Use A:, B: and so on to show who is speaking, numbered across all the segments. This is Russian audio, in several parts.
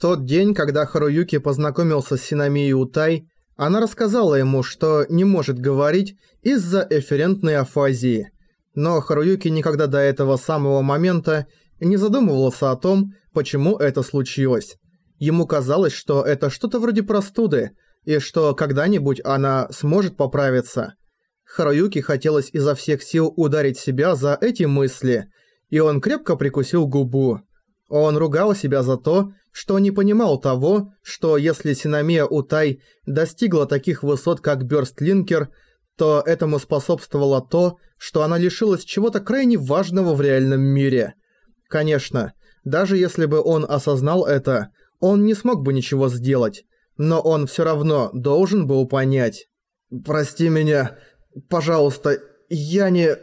A: тот день, когда Харуюки познакомился с Синамией Утай, она рассказала ему, что не может говорить из-за эферентной афазии. Но Харуюки никогда до этого самого момента не задумывался о том, почему это случилось. Ему казалось, что это что-то вроде простуды, и что когда-нибудь она сможет поправиться. Харуюки хотелось изо всех сил ударить себя за эти мысли, и он крепко прикусил губу. Он ругал себя за то, что не понимал того, что если Синамия Утай достигла таких высот, как Бёрстлинкер, то этому способствовало то, что она лишилась чего-то крайне важного в реальном мире. Конечно, даже если бы он осознал это, он не смог бы ничего сделать, но он всё равно должен был понять. «Прости меня, пожалуйста, я не...»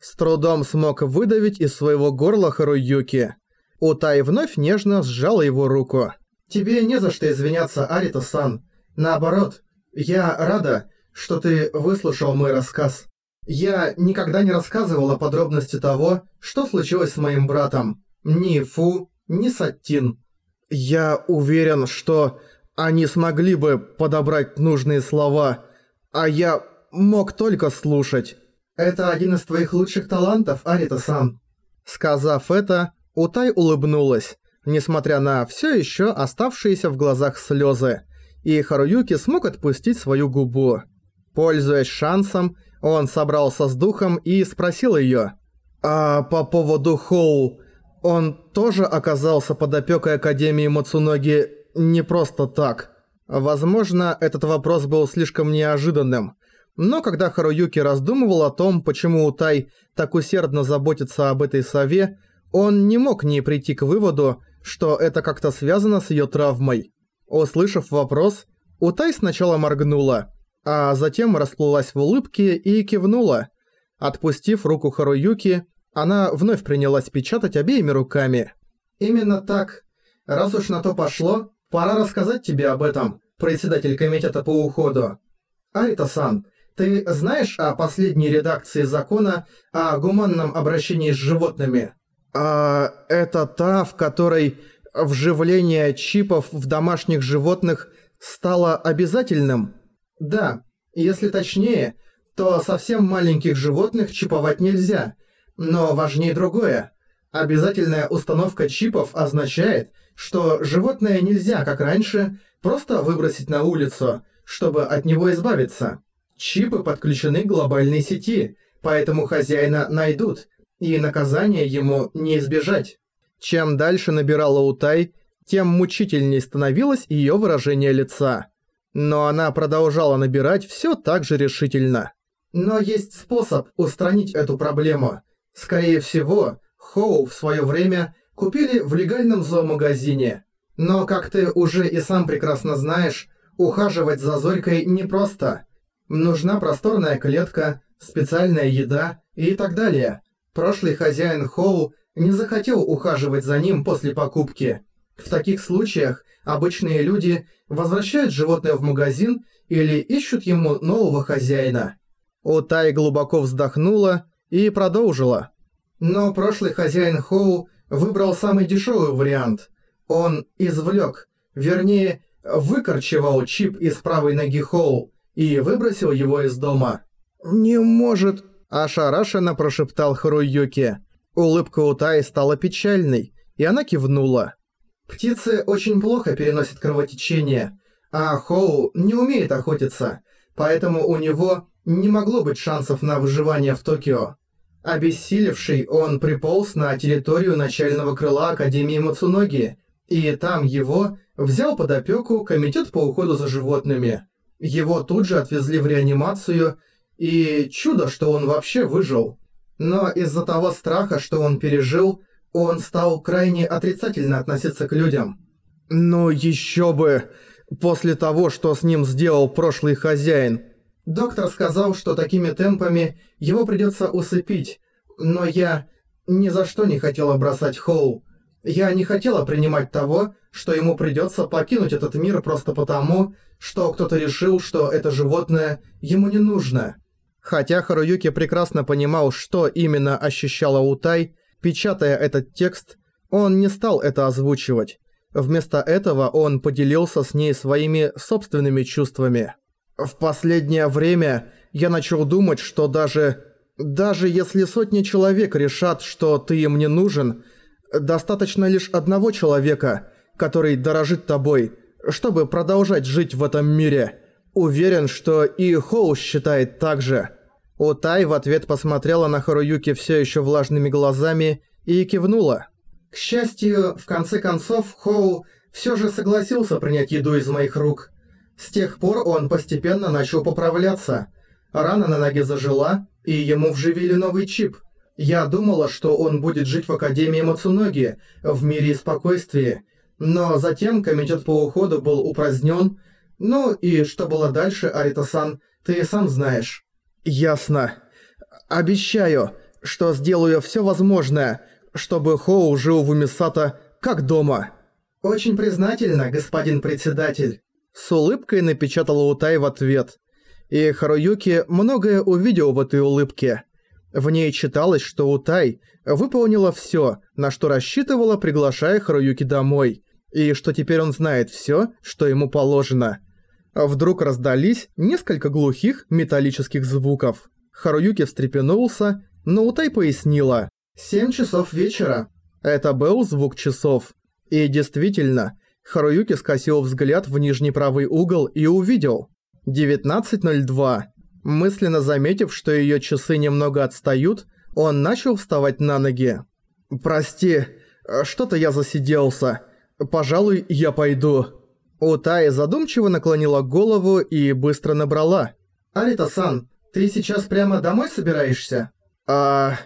A: С трудом смог выдавить из своего горла Харуюки. Утай вновь нежно сжала его руку. «Тебе не за что извиняться, Арита-сан. Наоборот, я рада, что ты выслушал мой рассказ. Я никогда не рассказывала подробности того, что случилось с моим братом. Ни Фу, ни Саттин. Я уверен, что они смогли бы подобрать нужные слова, а я мог только слушать. Это один из твоих лучших талантов, Арита-сан. Сказав это, Утай улыбнулась, несмотря на все еще оставшиеся в глазах слезы, и Харуюки смог отпустить свою губу. Пользуясь шансом, он собрался с духом и спросил ее: «А по поводу Хоу, он тоже оказался под опекой Академии Мацуноги не просто так?» Возможно, этот вопрос был слишком неожиданным, но когда Харуюки раздумывал о том, почему Утай так усердно заботится об этой сове, он не мог не прийти к выводу, что это как-то связано с её травмой. Услышав вопрос, Утай сначала моргнула, а затем расплылась в улыбке и кивнула. Отпустив руку Харуюки, она вновь принялась печатать обеими руками. «Именно так. Раз уж на то пошло, пора рассказать тебе об этом, председатель комитета по уходу. Арита-сан, ты знаешь о последней редакции закона о гуманном обращении с животными?» «А это та, в которой вживление чипов в домашних животных стало обязательным?» «Да, если точнее, то совсем маленьких животных чиповать нельзя, но важнее другое. Обязательная установка чипов означает, что животное нельзя, как раньше, просто выбросить на улицу, чтобы от него избавиться. Чипы подключены к глобальной сети, поэтому хозяина найдут, и наказание ему не избежать. Чем дальше набирала Утай, тем мучительней становилось ее выражение лица. Но она продолжала набирать все так же решительно. Но есть способ устранить эту проблему. Скорее всего, Хоу в свое время купили в легальном зоомагазине. Но, как ты уже и сам прекрасно знаешь, ухаживать за Зорькой непросто. Нужна просторная клетка, специальная еда и так далее. Прошлый хозяин Хоу не захотел ухаживать за ним после покупки. В таких случаях обычные люди возвращают животное в магазин или ищут ему нового хозяина. Утай глубоко вздохнула и продолжила. Но прошлый хозяин Хоу выбрал самый дешевый вариант. Он извлек, вернее, выкорчевал чип из правой ноги Хоу и выбросил его из дома. «Не может...» Ошарашенно прошептал Харуюки. Улыбка Утай стала печальной, и она кивнула. «Птицы очень плохо переносят кровотечение, а Хоу не умеет охотиться, поэтому у него не могло быть шансов на выживание в Токио. Обессилевший, он приполз на территорию начального крыла Академии Мацуноги, и там его взял под опеку Комитет по уходу за животными. Его тут же отвезли в реанимацию, и чудо, что он вообще выжил. Но из-за того страха, что он пережил, он стал крайне отрицательно относиться к людям. Но еще бы! После того, что с ним сделал прошлый хозяин. Доктор сказал, что такими темпами его придется усыпить, но я ни за что не хотела бросать Хоу. Я не хотела принимать того, что ему придется покинуть этот мир просто потому, что кто-то решил, что это животное ему не нужно. Хотя Харуюки прекрасно понимал, что именно ощущала Утай, печатая этот текст, он не стал это озвучивать. Вместо этого он поделился с ней своими собственными чувствами. «В последнее время я начал думать, что даже... Даже если сотни человек решат, что ты им не нужен, достаточно лишь одного человека, который дорожит тобой, чтобы продолжать жить в этом мире. Уверен, что и Хоу считает так же». Утай в ответ посмотрела на Харуюки все еще влажными глазами и кивнула. К счастью, в конце концов, Хоу все же согласился принять еду из моих рук. С тех пор он постепенно начал поправляться. Рана на ноге зажила, и ему вживили новый чип. Я думала, что он будет жить в Академии Мацуноги, в мире и спокойствии. Но затем комитет по уходу был упразднен. Ну и что было дальше, Арита-сан, ты сам знаешь. «Ясно. Обещаю, что сделаю все возможное, чтобы Хоу жил в Умисата как дома». «Очень признательно, господин председатель». С улыбкой напечатала Утай в ответ. И Харуюки многое увидел в этой улыбке. В ней читалось, что Утай выполнила всё, на что рассчитывала, приглашая Харуюки домой, и что теперь он знает всё, что ему положено. Вдруг раздались несколько глухих металлических звуков. Харуюки встрепенулся, но Утай пояснила. «Семь часов вечера». Это был звук часов. И действительно, Харуюки скосил взгляд в нижний правый угол и увидел. 19.02. Мысленно заметив, что её часы немного отстают, он начал вставать на ноги. «Прости, что-то я засиделся. Пожалуй, я пойду». Утая задумчиво наклонила голову и быстро набрала. «Арита-сан, ты сейчас прямо домой собираешься?» «А...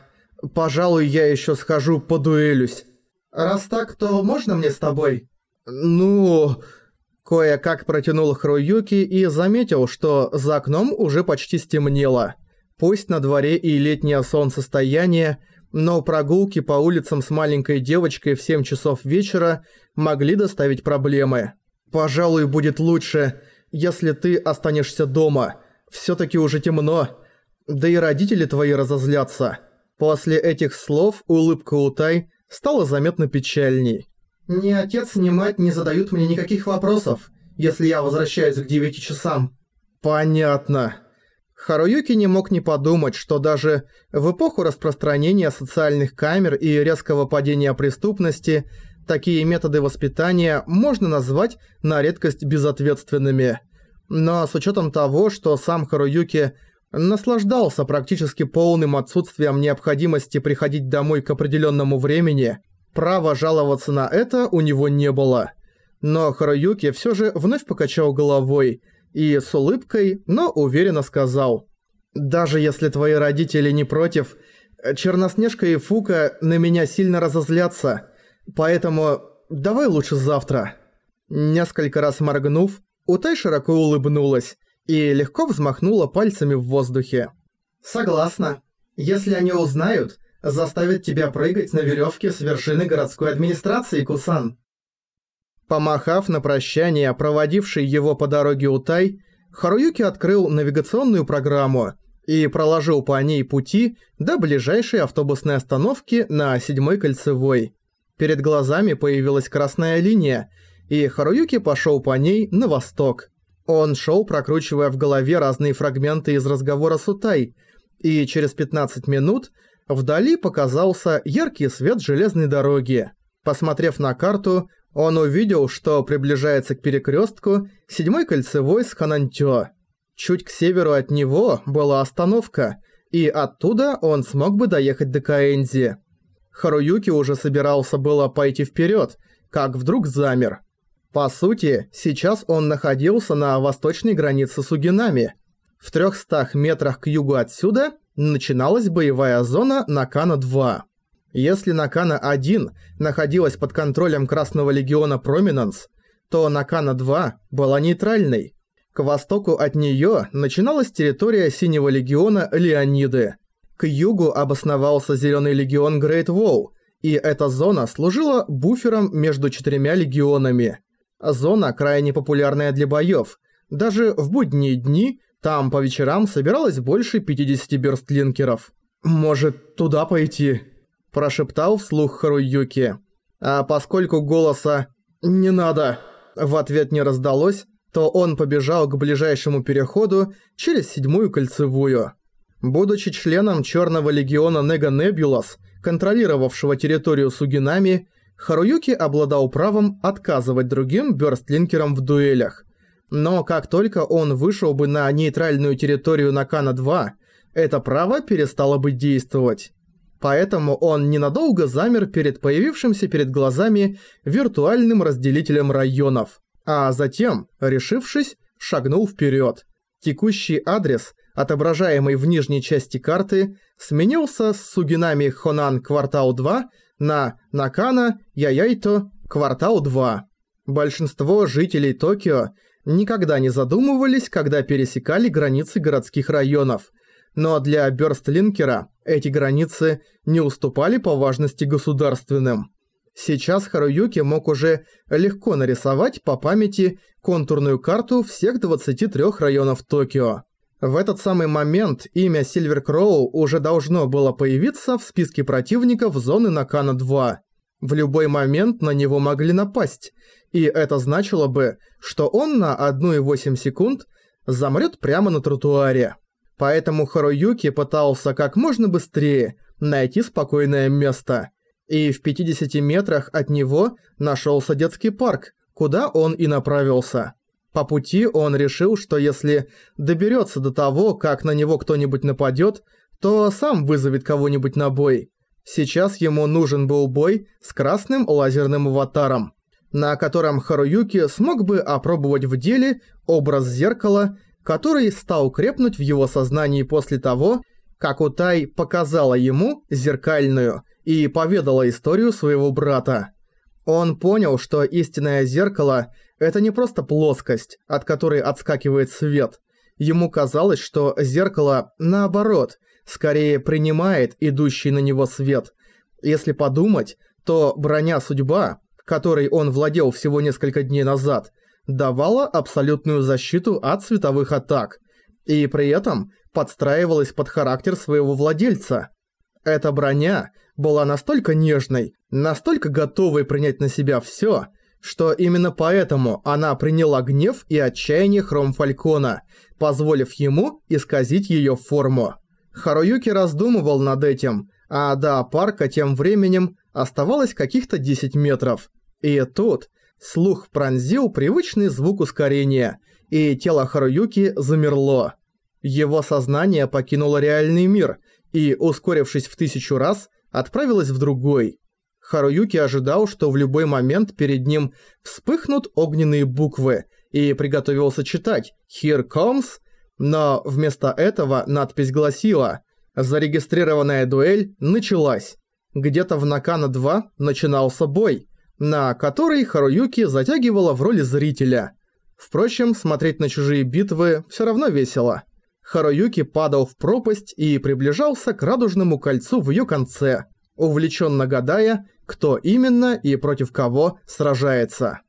A: пожалуй, я еще схожу подуэлюсь». «Раз так, то можно мне с тобой?» «Ну...» Кое-как протянул Хруюки и заметил, что за окном уже почти стемнело. Пусть на дворе и летнее солнцестояние, но прогулки по улицам с маленькой девочкой в 7 часов вечера могли доставить проблемы. «Пожалуй, будет лучше, если ты останешься дома. Всё-таки уже темно. Да и родители твои разозлятся». После этих слов улыбка Утай стала заметно печальней. «Ни отец, ни мать не задают мне никаких вопросов, если я возвращаюсь к девяти часам». «Понятно». Харуюки не мог не подумать, что даже в эпоху распространения социальных камер и резкого падения преступности – Такие методы воспитания можно назвать на редкость безответственными. Но с учетом того, что сам Харуюки наслаждался практически полным отсутствием необходимости приходить домой к определенному времени, права жаловаться на это у него не было. Но Харуюки все же вновь покачал головой и с улыбкой, но уверенно сказал «Даже если твои родители не против, Черноснежка и Фука на меня сильно разозлятся». Поэтому давай лучше завтра». Несколько раз моргнув, Утай широко улыбнулась и легко взмахнула пальцами в воздухе. «Согласна. Если они узнают, заставят тебя прыгать на веревке с вершины городской администрации, Кусан». Помахав на прощание, проводивший его по дороге Утай, Харуюки открыл навигационную программу и проложил по ней пути до ближайшей автобусной остановки на седьмой кольцевой. Перед глазами появилась красная линия, и Харуюки пошел по ней на восток. Он шел, прокручивая в голове разные фрагменты из разговора с Утай, и через 15 минут вдали показался яркий свет железной дороги. Посмотрев на карту, он увидел, что приближается к перекрестку седьмой кольцевой с Ханантё. Чуть к северу от него была остановка, и оттуда он смог бы доехать до Каэнзи. Харуюки уже собирался было пойти вперед, как вдруг замер. По сути, сейчас он находился на восточной границе с Угинами. В 300 метрах к югу отсюда начиналась боевая зона Накана-2. Если Накана-1 находилась под контролем Красного Легиона Проминенс, то Накана-2 была нейтральной. К востоку от неё начиналась территория Синего Легиона Леониды. К югу обосновался Зелёный легион Грейт Воу, и эта зона служила буфером между четырьмя легионами. Зона крайне популярная для боёв. Даже в будние дни там по вечерам собиралось больше 50 бёрстлинкеров. «Может, туда пойти?» – прошептал вслух Харуюки. А поскольку голоса «Не надо!» В ответ не раздалось, то он побежал к ближайшему переходу через седьмую кольцевую. Будучи членом Черного легиона Нега Небулас, контролировавшего территорию Сугинами, Харуюки обладал правом отказывать другим бёрстлинкерам в дуэлях. Но как только он вышел бы на нейтральную территорию Накана-2, это право перестало бы действовать. Поэтому он ненадолго замер перед появившимся перед глазами виртуальным разделителем районов, а затем, решившись, шагнул вперед. Текущий адрес, отображаемый в нижней части карты, сменился с Сугинами Хонан Квартал 2 на Накана Яяйто Квартал 2. Большинство жителей Токио никогда не задумывались, когда пересекали границы городских районов – но для Бёрстлинкера эти границы не уступали по важности государственным. Сейчас Харуюки мог уже легко нарисовать по памяти контурную карту всех 23 районов Токио. В этот самый момент имя Сильвер Кроу уже должно было появиться в списке противников зоны Накана-2. В любой момент на него могли напасть, и это значило бы, что он на 1,8 секунд замрет прямо на тротуаре. Поэтому Харуюки пытался как можно быстрее найти спокойное место. И в 50 метрах от него нашелся детский парк, куда он и направился. По пути он решил, что если доберется до того, как на него кто-нибудь нападет, то сам вызовет кого-нибудь на бой. Сейчас ему нужен был бой с красным лазерным аватаром, на котором Харуюки смог бы опробовать в деле образ зеркала который стал крепнуть в его сознании после того, как Утай показала ему зеркальную и поведала историю своего брата. Он понял, что истинное зеркало – это не просто плоскость, от которой отскакивает свет. Ему казалось, что зеркало, наоборот, скорее принимает идущий на него свет. Если подумать, то броня судьба, которой он владел всего несколько дней назад, давала абсолютную защиту от световых атак, и при этом подстраивалась под характер своего владельца. Эта броня была настолько нежной, настолько готовой принять на себя всё, что именно поэтому она приняла гнев и отчаяние Хром Фалькона, позволив ему исказить её форму. Харуюки раздумывал над этим, а до парка тем временем оставалось каких-то 10 метров. И тут Слух пронзил привычный звук ускорения, и тело Харуюки замерло. Его сознание покинуло реальный мир и, ускорившись в тысячу раз, отправилось в другой. Харуюки ожидал, что в любой момент перед ним вспыхнут огненные буквы, и приготовился читать «Here comes», но вместо этого надпись гласила «Зарегистрированная дуэль началась». Где-то в Накана-2 начинался бой, на который Харуюки затягивала в роли зрителя. Впрочем, смотреть на чужие битвы все равно весело. Харуюки падал в пропасть и приближался к радужному кольцу в ее конце, увлеченно гадая, кто именно и против кого сражается.